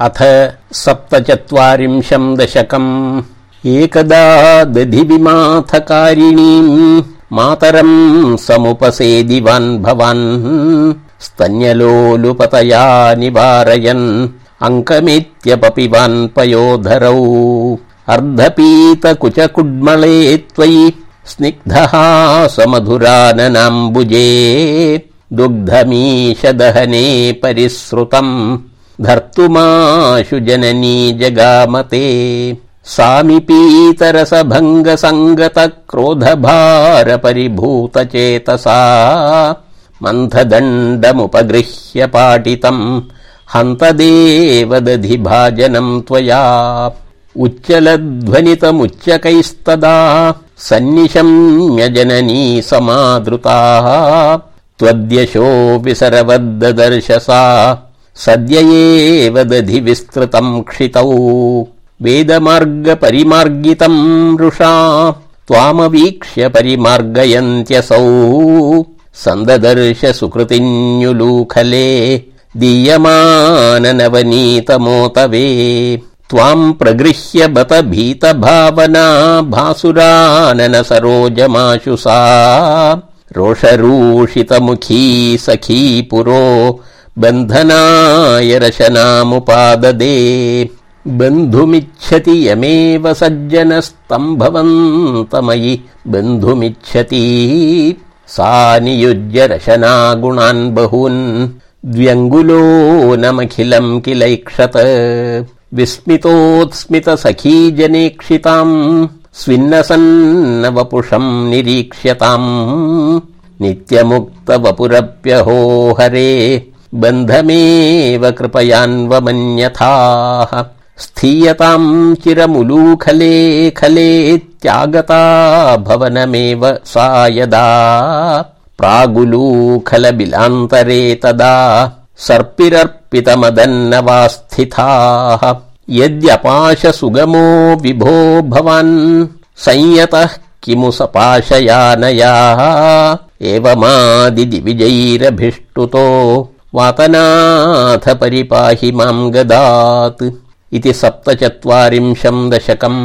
अथ सप्तचत्वारिंशम् दशकम्। एकदा दधिविमाथकारिणीम् मातरम् समुपसेदिवान् भवान्। स्तन्यलोलुपतया निवारयन् अङ्कमेत्यपपिवान् पयोधरौ। अर्धपीतकुचकुड्मळे त्वयि स्निग्धः समधुराननाम्बुजे। दुग्धमीशदहने परिसृतम् धर्तुमाशु जननी जगामते। क्रोध भार परिभूत चेतसा मन्थदण्डमुपगृह्य पाटितम् हन्त दधि भाजनम् त्वया। उच्चलध्वनितमुच्चकैस्तदा सन्निशम्य जननी समादृता। त्वद्यशो विसरवद्दर्शसा सद्य एव दधि विस्तृतम् क्षितौ। वेदमार्ग परिमार्गितम् रुषा त्वामवीक्ष्य परिमार्गयन्त्यसौ। सन्ददर्श सुकृतिन्युलूखले दीयमान नवनीतमोतवे त्वाम् प्रगृह्य बत भीत भावना भासुरानन सरोजमाशु रोषरूषितमुखी सखी पुरो बन्धनाय रशनामुपाददे बन्धुमिच्छति यमेव सज्जनस्तम्भवन्तमयि। बन्धुमिच्छति सा नियुज्य रशनागुणान् बहून्। द्व्यङ्गुलो नमखिलम् किलैक्षत विस्मितोत्स्मित सखी जनेक्षिताम्। स्विन्नसन्न वपुषम् निरीक्ष्यताम्। नित्यमुक्त वपुरप्यहो हरे बन्धमेव कृपयान्वमन्यथाः। स्थीयताम् चिरमुलूखले खले त्यागता भवनमेव सा यदा। प्रागुलूखल बिलान्तरे तदा सर्पिरर्पितमदन्न स्थिताः यद्यपाश सुगमो विभो भवान् संयतः किमु सपाशयानयाः। एवमादिदिविजैरभिष्टुतो वातनाथ परिपाहि माम् गदात् इति सप्तचत्वारिंशम् दशकम्